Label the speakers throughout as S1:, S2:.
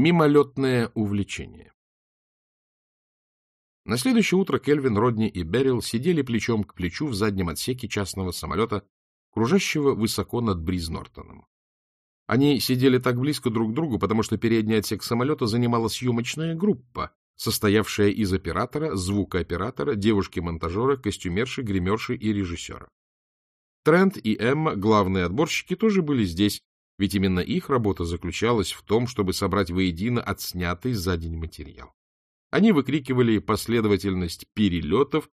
S1: Мимолетное увлечение. На следующее утро Кельвин, Родни и Берил сидели плечом к плечу в заднем отсеке частного самолета, кружащего высоко над Бриз-Нортоном. Они сидели так близко друг к другу, потому что передний отсек самолета занимала съемочная группа, состоявшая из оператора, звукооператора, девушки-монтажера, костюмерши, гримерши и режиссера. Трент и Эмма, главные отборщики, тоже были здесь, ведь именно их работа заключалась в том, чтобы собрать воедино отснятый за день материал. Они выкрикивали последовательность перелетов,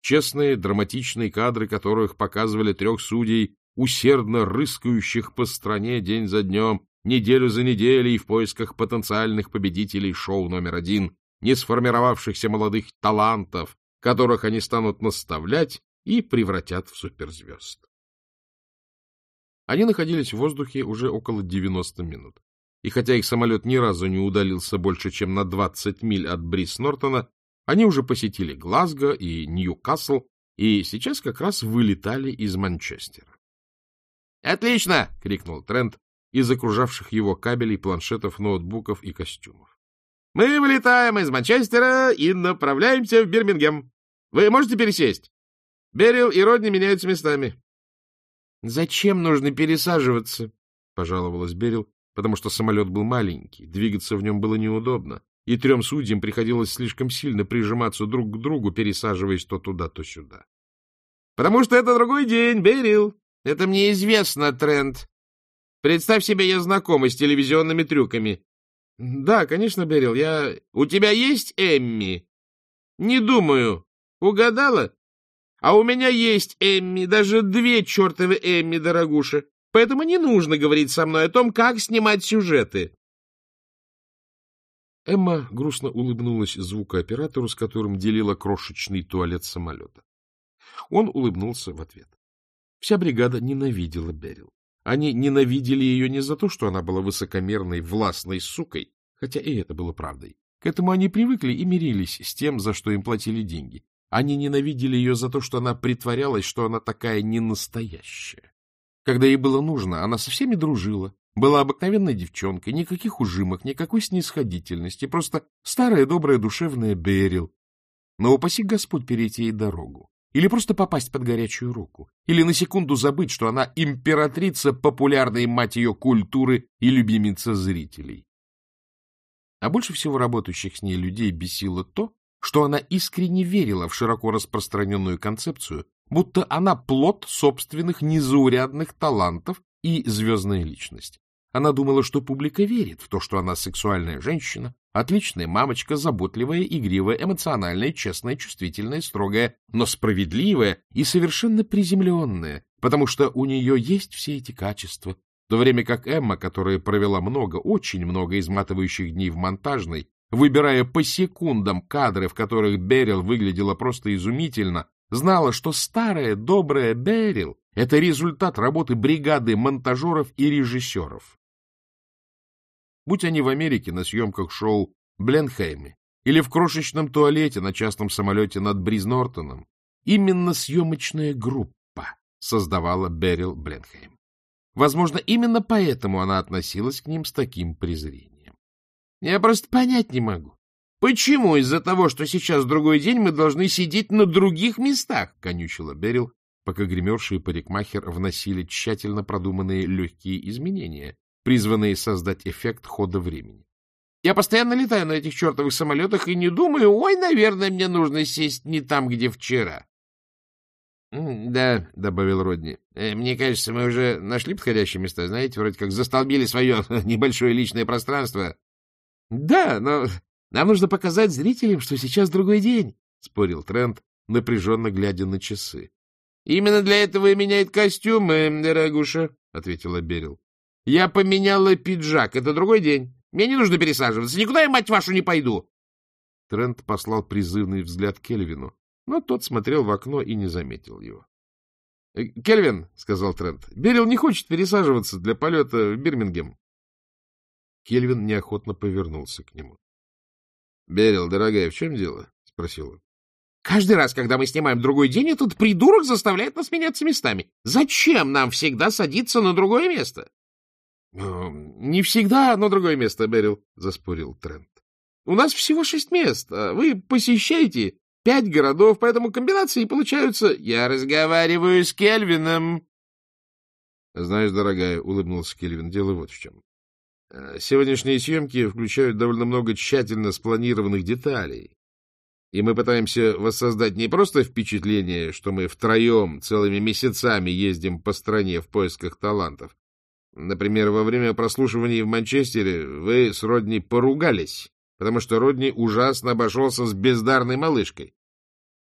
S1: честные драматичные кадры которых показывали трех судей, усердно рыскающих по стране день за днем, неделю за неделей в поисках потенциальных победителей шоу номер один, не сформировавшихся молодых талантов, которых они станут наставлять и превратят в суперзвезд. Они находились в воздухе уже около 90 минут. И хотя их самолет ни разу не удалился больше, чем на 20 миль от Брис-Нортона, они уже посетили Глазго и Ньюкасл, и сейчас как раз вылетали из Манчестера. «Отлично!» — крикнул Трент из окружавших его кабелей, планшетов, ноутбуков и костюмов. «Мы вылетаем из Манчестера и направляемся в Бирмингем. Вы можете пересесть? Берил и Родни меняются местами. — Зачем нужно пересаживаться? — пожаловалась Берил, потому что самолет был маленький, двигаться в нем было неудобно, и трем судьям приходилось слишком сильно прижиматься друг к другу, пересаживаясь то туда, то сюда. — Потому что это другой день, Берил. Это мне известно, Трент. Представь себе, я знакома с телевизионными трюками. — Да, конечно, Берил, я... — У тебя есть Эмми? — Не думаю. Угадала? А у меня есть Эмми, даже две чертовы Эмми, дорогуша. Поэтому не нужно говорить со мной о том, как снимать сюжеты. Эмма грустно улыбнулась звукооператору, с которым делила крошечный туалет самолета. Он улыбнулся в ответ. Вся бригада ненавидела Берил. Они ненавидели ее не за то, что она была высокомерной, властной сукой, хотя и это было правдой. К этому они привыкли и мирились с тем, за что им платили деньги. Они ненавидели ее за то, что она притворялась, что она такая ненастоящая. Когда ей было нужно, она со всеми дружила, была обыкновенной девчонкой, никаких ужимок, никакой снисходительности, просто старая добрая душевная Берил. Но упаси Господь перейти ей дорогу, или просто попасть под горячую руку, или на секунду забыть, что она императрица популярной мать ее культуры и любимица зрителей. А больше всего работающих с ней людей бесило то, что она искренне верила в широко распространенную концепцию, будто она плод собственных незаурядных талантов и звездная личность. Она думала, что публика верит в то, что она сексуальная женщина, отличная мамочка, заботливая, игривая, эмоциональная, честная, чувствительная, строгая, но справедливая и совершенно приземленная, потому что у нее есть все эти качества, в то время как Эмма, которая провела много, очень много изматывающих дней в монтажной, выбирая по секундам кадры, в которых Берил выглядела просто изумительно, знала, что старая добрая Берил — это результат работы бригады монтажеров и режиссеров. Будь они в Америке на съемках шоу «Бленхейме» или в крошечном туалете на частном самолете над Бриз-Нортоном, именно съемочная группа создавала Берил Бленхейм. Возможно, именно поэтому она относилась к ним с таким презрением. Я просто понять не могу. Почему из-за того, что сейчас другой день, мы должны сидеть на других местах? — конючила Берил, пока гримерши и парикмахер вносили тщательно продуманные легкие изменения, призванные создать эффект хода времени. Я постоянно летаю на этих чертовых самолетах и не думаю, ой, наверное, мне нужно сесть не там, где вчера. — Да, — добавил Родни, э, — мне кажется, мы уже нашли подходящие места, знаете, вроде как застолбили свое небольшое личное пространство. Да, но нам нужно показать зрителям, что сейчас другой день, — спорил Трент, напряженно глядя на часы. — Именно для этого и меняет костюмы, дорогуша, — ответила Берил. — Я поменяла пиджак. Это другой день. Мне не нужно пересаживаться. Никуда я, мать вашу, не пойду. Трент послал призывный взгляд Кельвину, но тот смотрел в окно и не заметил его. «Э, — Кельвин, — сказал Трент, — Берил не хочет пересаживаться для полета в Бирмингем. Кельвин неохотно повернулся к нему. — Берил, дорогая, в чем дело? — спросил он. — Каждый раз, когда мы снимаем другой день, этот придурок заставляет нас меняться местами. Зачем нам всегда садиться на другое место? — Не всегда, но другое место, Берил, — заспорил Трент. — У нас всего шесть мест, а вы посещаете пять городов, поэтому комбинации получаются... — Я разговариваю с Кельвином. — Знаешь, дорогая, — улыбнулся Кельвин, — дело вот в чем. Э, сегодняшние съемки включают довольно много тщательно спланированных деталей. И мы пытаемся воссоздать не просто впечатление, что мы втроем целыми месяцами ездим по стране в поисках талантов. Например, во время прослушивания в Манчестере вы с Родни поругались, потому что Родни ужасно обошелся с бездарной малышкой.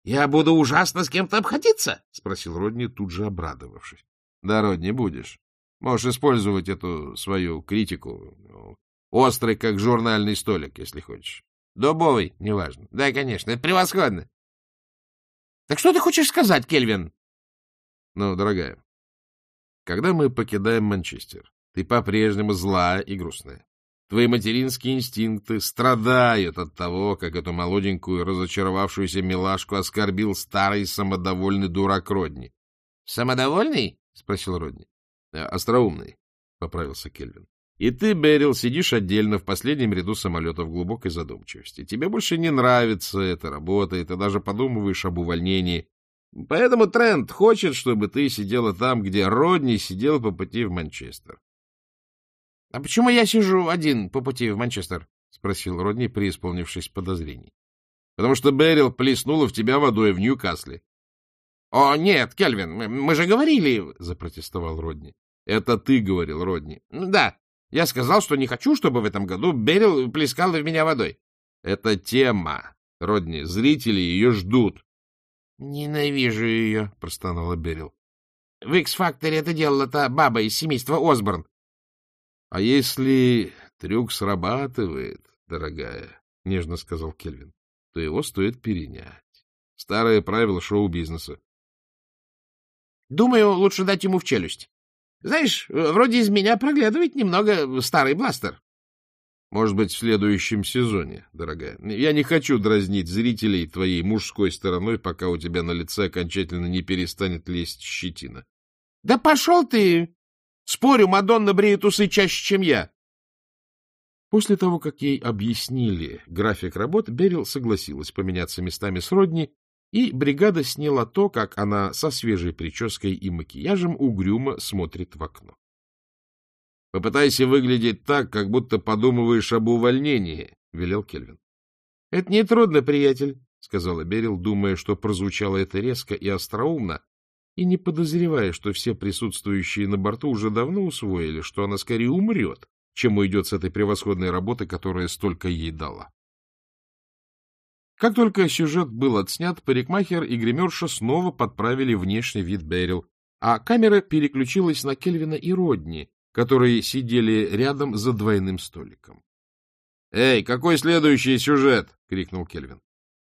S1: — Я буду ужасно с кем-то обходиться? — спросил Родни, тут же обрадовавшись. — Да, Родни, будешь. Можешь использовать эту свою критику. Острый, как журнальный столик, если хочешь. Дубовый, неважно. Да, конечно, это превосходно. Так что ты хочешь сказать, Кельвин? Ну, дорогая, когда мы покидаем Манчестер, ты по-прежнему злая и грустная. Твои материнские инстинкты страдают от того, как эту молоденькую, разочаровавшуюся милашку оскорбил старый самодовольный дурак Родни. — Самодовольный? — спросил Родни. Э, — Остроумный, — поправился Кельвин. — И ты, Берил, сидишь отдельно в последнем ряду самолета в глубокой задумчивости. Тебе больше не нравится эта работа, и ты даже подумываешь об увольнении. Поэтому Трент хочет, чтобы ты сидела там, где Родни сидел по пути в Манчестер. — А почему я сижу один по пути в Манчестер? — спросил Родни, преисполнившись подозрений. — Потому что Берил плеснула в тебя водой в Ньюкасле. — О, нет, Кельвин, мы же говорили, — запротестовал Родни. — Это ты говорил, Родни. — Да, я сказал, что не хочу, чтобы в этом году Берил плескал в меня водой. — Это тема, Родни, зрители ее ждут. — Ненавижу ее, — простонала Берил. — В Икс-факторе это делала та баба из семейства Осборн. — А если трюк срабатывает, дорогая, — нежно сказал Кельвин, — то его стоит перенять. Старое правило шоу-бизнеса. Думаю, лучше дать ему в челюсть. Знаешь, вроде из меня проглядывает немного старый бластер. Может быть, в следующем сезоне, дорогая. Я не хочу дразнить зрителей твоей мужской стороной, пока у тебя на лице окончательно не перестанет лезть щетина. — Да пошел ты! Спорю, Мадонна бреет усы чаще, чем я. После того, как ей объяснили график работ, Берил согласилась поменяться местами с Родни и бригада сняла то, как она со свежей прической и макияжем угрюмо смотрит в окно. — Попытайся выглядеть так, как будто подумываешь об увольнении, — велел Кельвин. — Это нетрудно, приятель, — сказала Берил, думая, что прозвучало это резко и остроумно, и не подозревая, что все присутствующие на борту уже давно усвоили, что она скорее умрет, чем уйдет с этой превосходной работы, которая столько ей дала. Как только сюжет был отснят, парикмахер и гримерша снова подправили внешний вид Берил, а камера переключилась на Кельвина и Родни, которые сидели рядом за двойным столиком. — Эй, какой следующий сюжет? — крикнул Кельвин.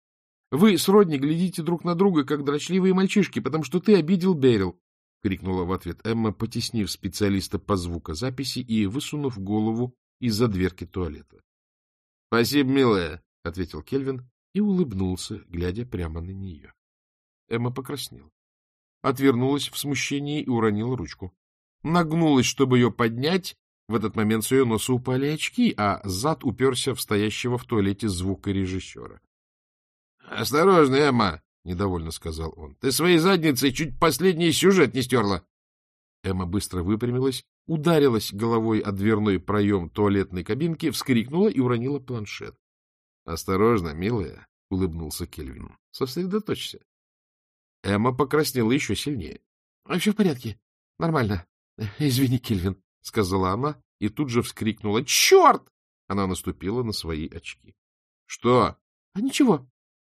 S1: — Вы с Родни глядите друг на друга, как дрочливые мальчишки, потому что ты обидел Берил, — крикнула в ответ Эмма, потеснив специалиста по звукозаписи и высунув голову из-за дверки туалета. — Спасибо, милая, — ответил Кельвин и улыбнулся, глядя прямо на нее. Эмма покраснела. Отвернулась в смущении и уронила ручку. Нагнулась, чтобы ее поднять. В этот момент с ее носа упали очки, а зад уперся в стоящего в туалете звукорежиссера. — Осторожно, Эмма! — недовольно сказал он. — Ты своей задницей чуть последний сюжет не стерла. Эмма быстро выпрямилась, ударилась головой о дверной проем туалетной кабинки, вскрикнула и уронила планшет. — Осторожно, милая, — улыбнулся Кельвин. — Сосредоточься. Эмма покраснела еще сильнее. — Все в порядке. Нормально. Извини, Кельвин, — сказала она и тут же вскрикнула. — Черт! Она наступила на свои очки. — Что? — А ничего.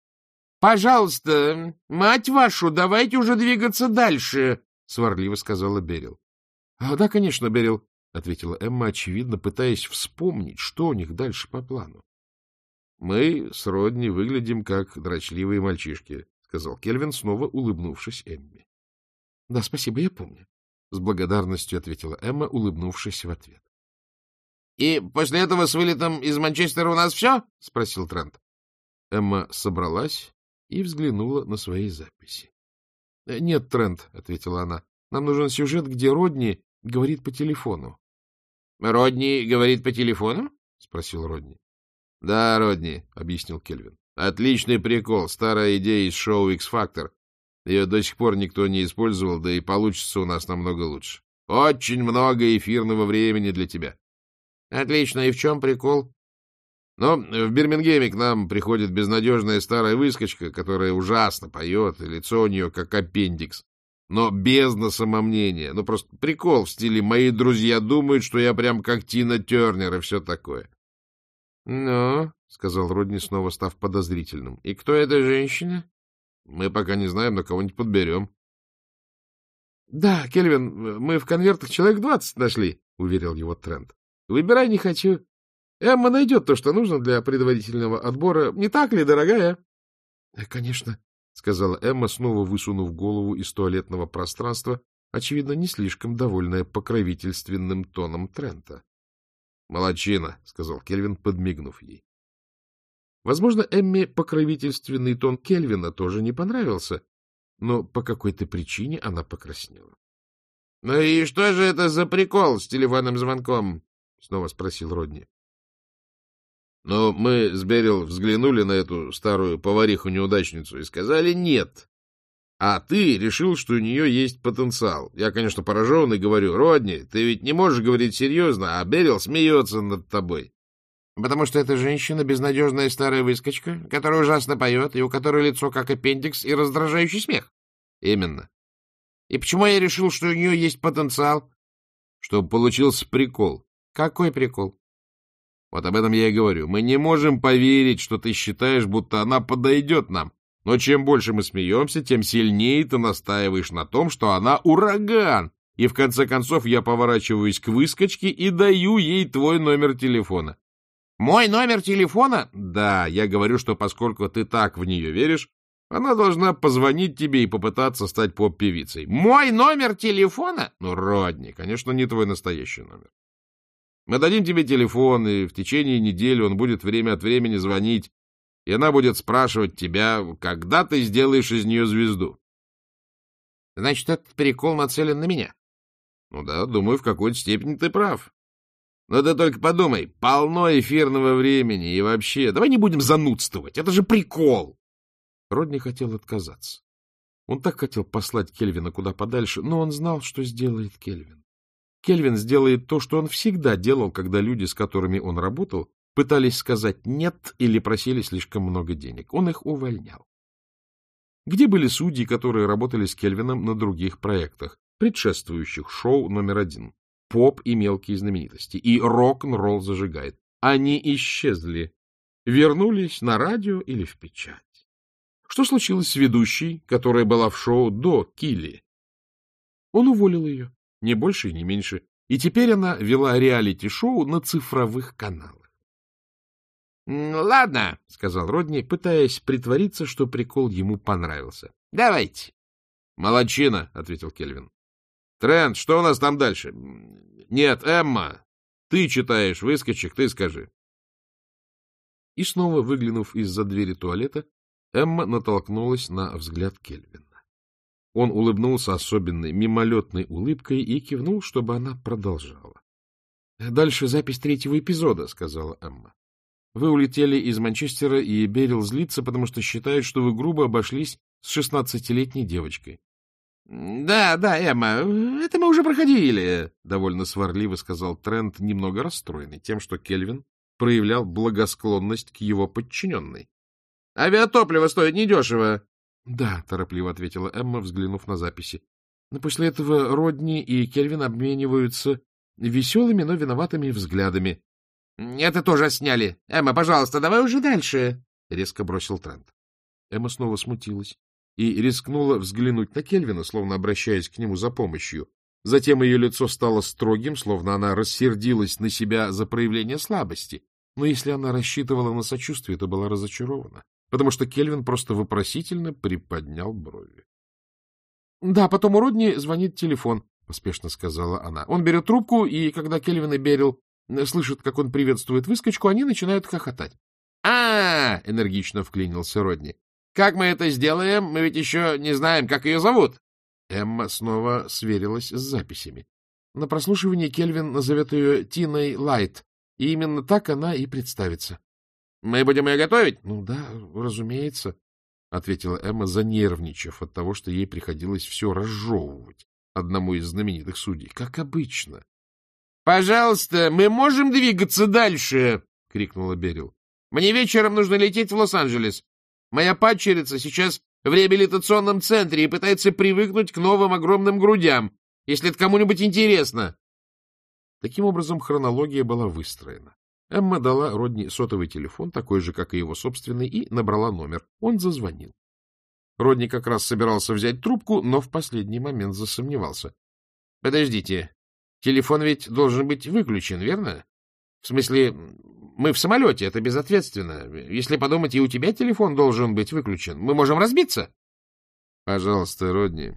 S1: — Пожалуйста, мать вашу, давайте уже двигаться дальше, — сварливо сказала Берил. — Да, конечно, Берил, — ответила Эмма, очевидно, пытаясь вспомнить, что у них дальше по плану. — Мы с Родни выглядим как дрочливые мальчишки, — сказал Кельвин, снова улыбнувшись Эмме. — Да, спасибо, я помню, — с благодарностью ответила Эмма, улыбнувшись в ответ. — И после этого с вылетом из Манчестера у нас все? — спросил Трент. Эмма собралась и взглянула на свои записи. — Нет, Трент, — ответила она, — нам нужен сюжет, где Родни говорит по телефону.
S2: — Родни говорит по телефону?
S1: — спросил Родни.
S2: — Да, Родни, — объяснил Кельвин. — Отличный прикол, старая идея из шоу X-Factor. Ее до сих пор никто не использовал, да и получится у нас намного лучше. Очень много эфирного времени для тебя.
S1: — Отлично. И в чем прикол?
S2: Но в Бирмингеме к нам приходит безнадежная старая выскочка, которая ужасно поет, и лицо у нее как аппендикс. Но бездна самомнения. Ну, просто прикол в стиле «Мои друзья думают, что я прям как Тина Тернер» и все такое.
S1: — Ну, — сказал Родни, снова став подозрительным. — И кто эта женщина?
S2: — Мы пока не знаем, но кого-нибудь подберем.
S1: — Да, Кельвин, мы в конвертах человек двадцать нашли, — уверил его Трент. — Выбирай не хочу. Эмма найдет то, что нужно для предварительного отбора. Не так ли, дорогая? «Э, — Конечно, — сказала Эмма, снова высунув голову из туалетного пространства, очевидно, не слишком довольная покровительственным тоном Трента.
S2: — Молодчина, — сказал Кельвин, подмигнув ей.
S1: Возможно, Эмме покровительственный тон Кельвина тоже не понравился, но по какой-то причине она покраснела.
S2: — Ну и что же это за прикол с телефонным звонком? — снова спросил Родни. Но мы с Берил взглянули на эту старую повариху-неудачницу и сказали «нет». А ты решил, что у нее есть потенциал. Я, конечно, поражен и говорю, Родни, ты ведь не можешь говорить серьезно, а Берил смеется над тобой.
S1: Потому что эта женщина — безнадежная старая выскочка, которая ужасно поет, и у которой лицо как аппендикс и раздражающий смех.
S2: Именно.
S1: И почему я решил, что у нее есть потенциал?
S2: Чтобы получился прикол.
S1: Какой прикол?
S2: Вот об этом я и говорю. Мы не можем поверить, что ты считаешь, будто она подойдет нам. Но чем больше мы смеемся, тем сильнее ты настаиваешь на том, что она ураган. И в конце концов я поворачиваюсь к выскочке и даю ей твой номер телефона.
S1: Мой номер телефона?
S2: Да, я говорю, что поскольку ты так в нее веришь, она должна позвонить тебе и попытаться стать поп-певицей.
S1: Мой номер телефона?
S2: Ну, Родни, конечно, не твой настоящий номер. Мы дадим тебе телефон, и в течение недели он будет время от времени звонить, и она будет спрашивать тебя, когда ты сделаешь из нее звезду.
S1: Значит, этот прикол нацелен на меня?
S2: Ну да, думаю, в какой-то степени ты прав. Но ты только подумай, полно эфирного времени и вообще... Давай не будем занудствовать, это же прикол!
S1: Родни хотел отказаться. Он так хотел послать Кельвина куда подальше, но он знал, что сделает Кельвин. Кельвин сделает то, что он всегда делал, когда люди, с которыми он работал, пытались сказать «нет» или просили слишком много денег. Он их увольнял. Где были судьи, которые работали с Кельвином на других проектах, предшествующих шоу номер один? Поп и мелкие знаменитости. И рок-н-ролл зажигает. Они исчезли. Вернулись на радио или в печать. Что случилось с ведущей, которая была в шоу до Килли? Он уволил ее не больше и не меньше, и теперь она вела реалити-шоу на цифровых каналах. — Ладно, — сказал Родни, пытаясь притвориться, что прикол ему понравился. — Давайте.
S2: — Молодчина, — ответил Кельвин. — Трент, что у нас там дальше? — Нет, Эмма, ты читаешь выскочек, ты скажи.
S1: И снова, выглянув из-за двери туалета, Эмма натолкнулась на взгляд Кельвина. Он улыбнулся особенной, мимолетной улыбкой и кивнул, чтобы она продолжала. — Дальше запись третьего эпизода, — сказала Эмма. — Вы улетели из Манчестера, и Берил злится, потому что считает, что вы грубо обошлись с шестнадцатилетней девочкой.
S2: — Да, да, Эмма, это мы уже проходили, — довольно сварливо сказал Трент, немного расстроенный тем, что Кельвин проявлял благосклонность к его подчиненной. — Авиатопливо стоит недешево.
S1: — Да, — торопливо ответила Эмма, взглянув на записи. Но после этого Родни и Кельвин обмениваются веселыми, но виноватыми взглядами.
S2: — Это тоже сняли. Эмма, пожалуйста, давай уже дальше, — резко бросил Трент.
S1: Эмма снова смутилась и рискнула взглянуть на Кельвина, словно обращаясь к нему за помощью. Затем ее лицо стало строгим, словно она рассердилась на себя за проявление слабости. Но если она рассчитывала на сочувствие, то была разочарована потому что Кельвин просто вопросительно приподнял брови. — Да, потом у Родни звонит телефон, — поспешно сказала она. Он берет трубку, и когда Кельвин и Берил слышат, как он приветствует выскочку, они начинают хохотать.
S2: А — энергично вклинился Родни. — Как мы это сделаем? Мы ведь еще не знаем, как ее зовут.
S1: Эмма снова сверилась с записями. На прослушивании Кельвин назовет ее Тиной Лайт, и именно так она и представится.
S2: — Мы будем ее готовить?
S1: — Ну да, разумеется, — ответила Эмма, занервничав от того, что ей приходилось все разжевывать одному из знаменитых судей, как обычно.
S2: — Пожалуйста, мы можем двигаться дальше! — крикнула Берил. — Мне вечером нужно лететь в Лос-Анджелес. Моя падчерица сейчас в реабилитационном центре и пытается привыкнуть к новым огромным грудям, если это кому-нибудь интересно.
S1: Таким образом, хронология была выстроена. Эмма дала Родни сотовый телефон, такой же, как и его собственный, и набрала номер. Он зазвонил. Родни как раз собирался взять трубку, но в последний момент засомневался. — Подождите, телефон ведь должен быть выключен, верно? В смысле, мы в самолете, это безответственно. Если подумать, и у тебя телефон должен быть выключен. Мы можем разбиться? — Пожалуйста, Родни,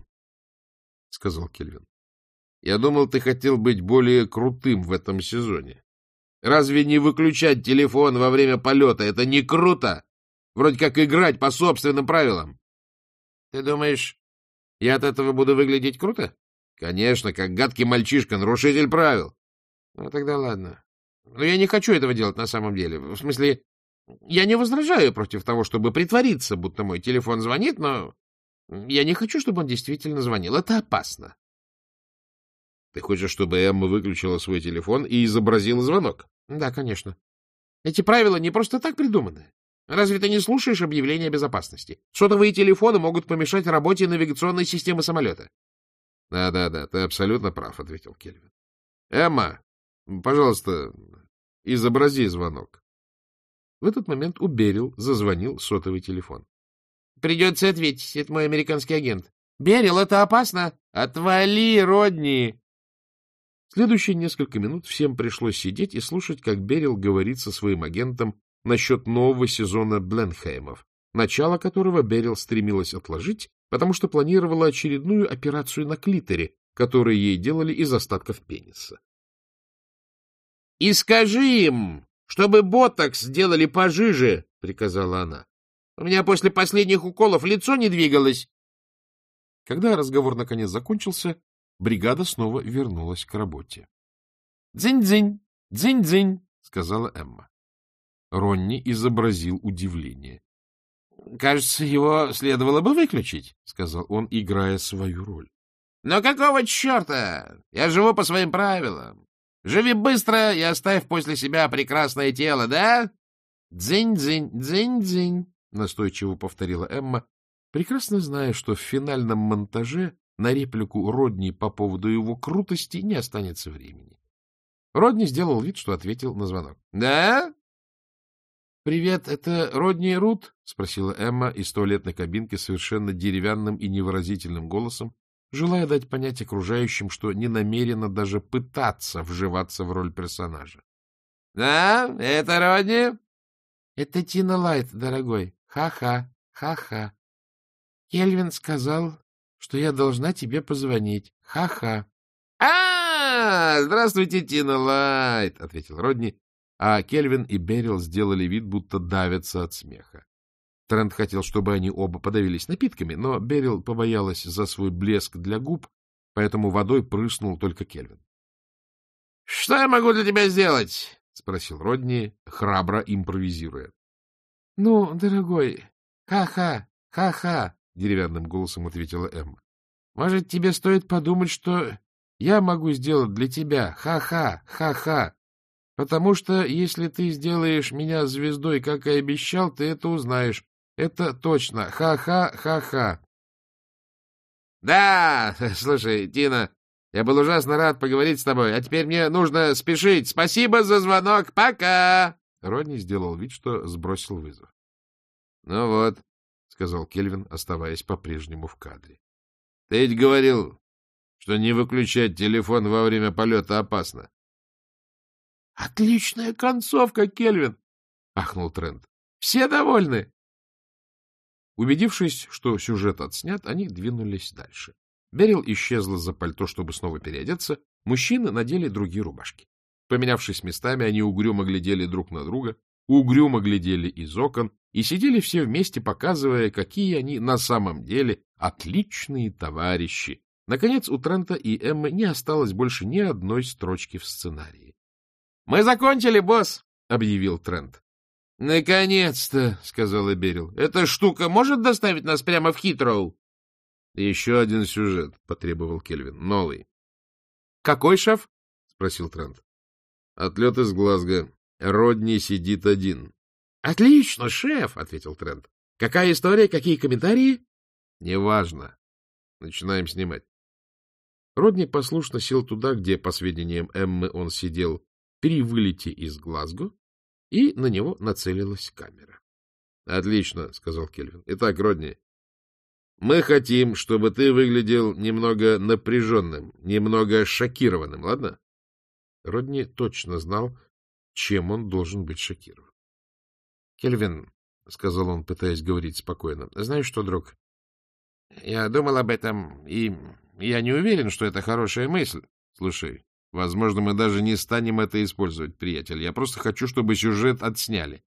S1: — сказал Кельвин. — Я думал, ты хотел быть более крутым в этом сезоне. Разве не выключать телефон во время полета — это не круто? Вроде как играть по собственным правилам. Ты думаешь, я от этого буду выглядеть круто? Конечно, как гадкий мальчишка, нарушитель правил. Ну, тогда ладно. Но я не хочу этого делать на самом деле. В смысле, я не возражаю против того, чтобы притвориться, будто мой телефон звонит, но я не хочу, чтобы он действительно звонил. Это опасно. Ты хочешь, чтобы Эмма выключила свой телефон и изобразила звонок? Да, конечно. Эти правила не просто так придуманы. Разве ты не слушаешь объявления о безопасности? Сотовые телефоны могут помешать работе навигационной системы самолета. Да, да, да, ты абсолютно прав, ответил Кельвин. Эмма, пожалуйста, изобрази звонок. В этот момент у Берил зазвонил сотовый телефон. — Придется ответить, это мой американский агент. — Берил, это опасно! Отвали, Родни! Следующие несколько минут всем пришлось сидеть и слушать, как Берил говорит со своим агентом насчет нового сезона Бленхеймов, начало которого Берил стремилась отложить, потому что планировала очередную операцию на клиторе, которую ей делали из остатков пениса. — И скажи им, чтобы ботокс сделали пожиже, — приказала она. — У меня после последних уколов лицо не двигалось. Когда разговор наконец закончился, бригада снова вернулась к работе. «Дзынь-дзынь! Дзынь-дзынь!» — сказала Эмма. Ронни изобразил удивление. — Кажется, его следовало бы выключить, — сказал он, играя свою роль. — Но какого черта? Я живу по своим правилам. Живи быстро и оставь после себя прекрасное тело, да? Дзынь-дзынь, дзынь-дзынь, — настойчиво повторила Эмма, прекрасно зная, что в финальном монтаже на реплику Родни по поводу его крутости не останется времени. Родни сделал вид, что ответил на звонок. — Да? — Привет, это Родни Рут? — спросила Эмма из туалетной кабинки совершенно деревянным и невыразительным голосом, желая дать понять окружающим, что не намерена даже пытаться вживаться в роль персонажа. — Да, это Родни? — Это Тина Лайт, дорогой. Ха-ха, ха-ха. Кельвин сказал, что я должна тебе позвонить. Ха-ха. А, здравствуйте, Тина Лайт, ответил Родни, а Кельвин и Берил сделали вид, будто давятся от смеха. Трент хотел, чтобы они оба подавились напитками, но Берил побоялась за свой блеск для губ, поэтому водой прыснул только Кельвин. — Что я могу для тебя сделать? — спросил Родни, храбро импровизируя. — Ну, дорогой, ха-ха, ха-ха, — деревянным голосом ответила Эмма. — Может, тебе стоит подумать, что я могу сделать для тебя? Ха-ха, ха-ха. Потому что, если ты сделаешь меня звездой, как и обещал, ты это узнаешь. Это точно. Ха-ха, ха-ха. — Да, слушай, Тина, я был ужасно рад поговорить с тобой, а теперь мне нужно спешить. Спасибо за звонок. Пока! Родни сделал вид, что сбросил вызов. — Ну вот, сказал Кельвин, оставаясь по-прежнему в кадре. — Ты ведь говорил, что не выключать телефон во время полета опасно. — Отличная концовка, Кельвин! — ахнул Трент. — Все довольны? Убедившись, что сюжет отснят, они двинулись дальше. Берил исчезла за пальто, чтобы снова переодеться. Мужчины надели другие рубашки. Поменявшись местами, они угрюмо глядели друг на друга, угрюмо глядели из окон и сидели все вместе, показывая, какие они на самом деле отличные товарищи, Наконец, у Трента и Эммы не осталось больше ни одной строчки в сценарии. — Мы закончили, босс! — объявил Трент. — Наконец-то! — сказала Берил. — Эта штука может доставить нас прямо в Хитроу? — Еще один сюжет, — потребовал Кельвин. — Новый. — Какой, шеф? — спросил Трент. — Отлет из Глазго. Родни сидит один. — Отлично, шеф, — ответил Трент. — Какая история, какие комментарии? — Неважно. Начинаем снимать. Родни послушно сел туда, где, по сведениям Эммы, он сидел при вылете из Глазго, и на него нацелилась камера. — Отлично, — сказал Кельвин. — Итак, Родни, мы хотим, чтобы ты выглядел немного напряженным, немного шокированным, ладно? Родни точно знал, чем он должен быть шокирован. — Кельвин, — сказал он, пытаясь говорить спокойно, — знаешь что, друг, я думал об этом, и я не уверен, что это хорошая мысль. Слушай, возможно, мы даже не станем это использовать, приятель. Я просто хочу, чтобы сюжет отсняли.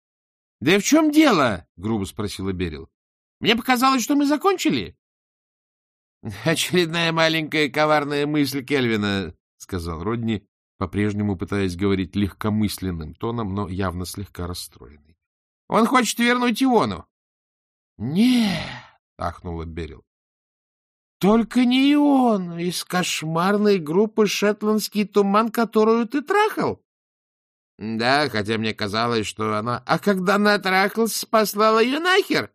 S1: — Да в чем дело? — грубо спросила Берил. — Мне показалось, что мы закончили. — Очередная маленькая коварная мысль Кельвина, — сказал Родни, по-прежнему пытаясь говорить легкомысленным тоном, но явно слегка расстроенный. — Он хочет вернуть Иону. — Нет, — ахнула Берил. Только не он, из кошмарной группы «Шетландский туман», которую ты трахал. Да, хотя мне казалось, что она... А когда натрахался, послала ее нахер.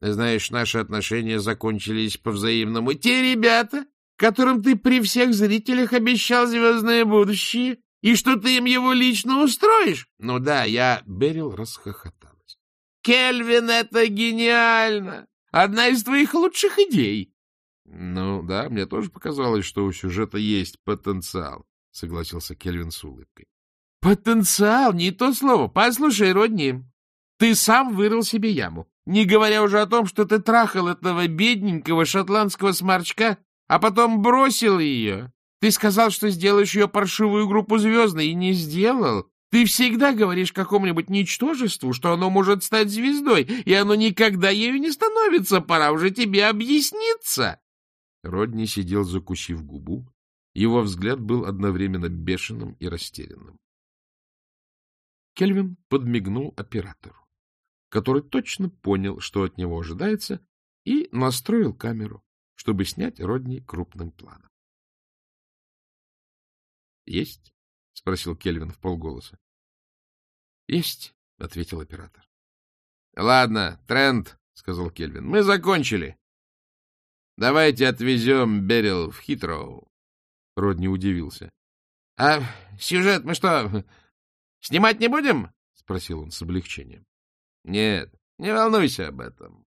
S1: Знаешь, наши отношения закончились по взаимному. Те ребята, которым ты при всех зрителях обещал звездное будущее, и что ты им его лично устроишь. Ну да, я... Берил расхохоталась. Кельвин, это гениально! Одна из твоих лучших идей. Ну, да, мне тоже показалось, что у сюжета есть потенциал, — согласился Кельвин с улыбкой. — Потенциал — не то слово. Послушай, Родни, ты сам вырыл себе яму, не говоря уже о том, что ты трахал этого бедненького шотландского сморчка, а потом бросил ее. Ты сказал, что сделаешь ее паршивую группу звездной, и не сделал. Ты всегда говоришь какому-нибудь ничтожеству, что оно может стать звездой, и оно никогда ею не становится. Пора уже тебе объясниться. Родни сидел, закусив губу. Его взгляд был одновременно бешеным и растерянным. Кельвин подмигнул оператору, который точно понял, что от него ожидается, и настроил камеру, чтобы снять Родни крупным планом. — Есть? — спросил Кельвин в полголоса. — Есть, — ответил оператор. — Ладно, Трент, — сказал Кельвин, — мы закончили. Давайте отвезем Берил в Хитроу. Родни удивился. — А сюжет мы что, снимать не будем? — спросил он с облегчением. — Нет, не волнуйся об этом.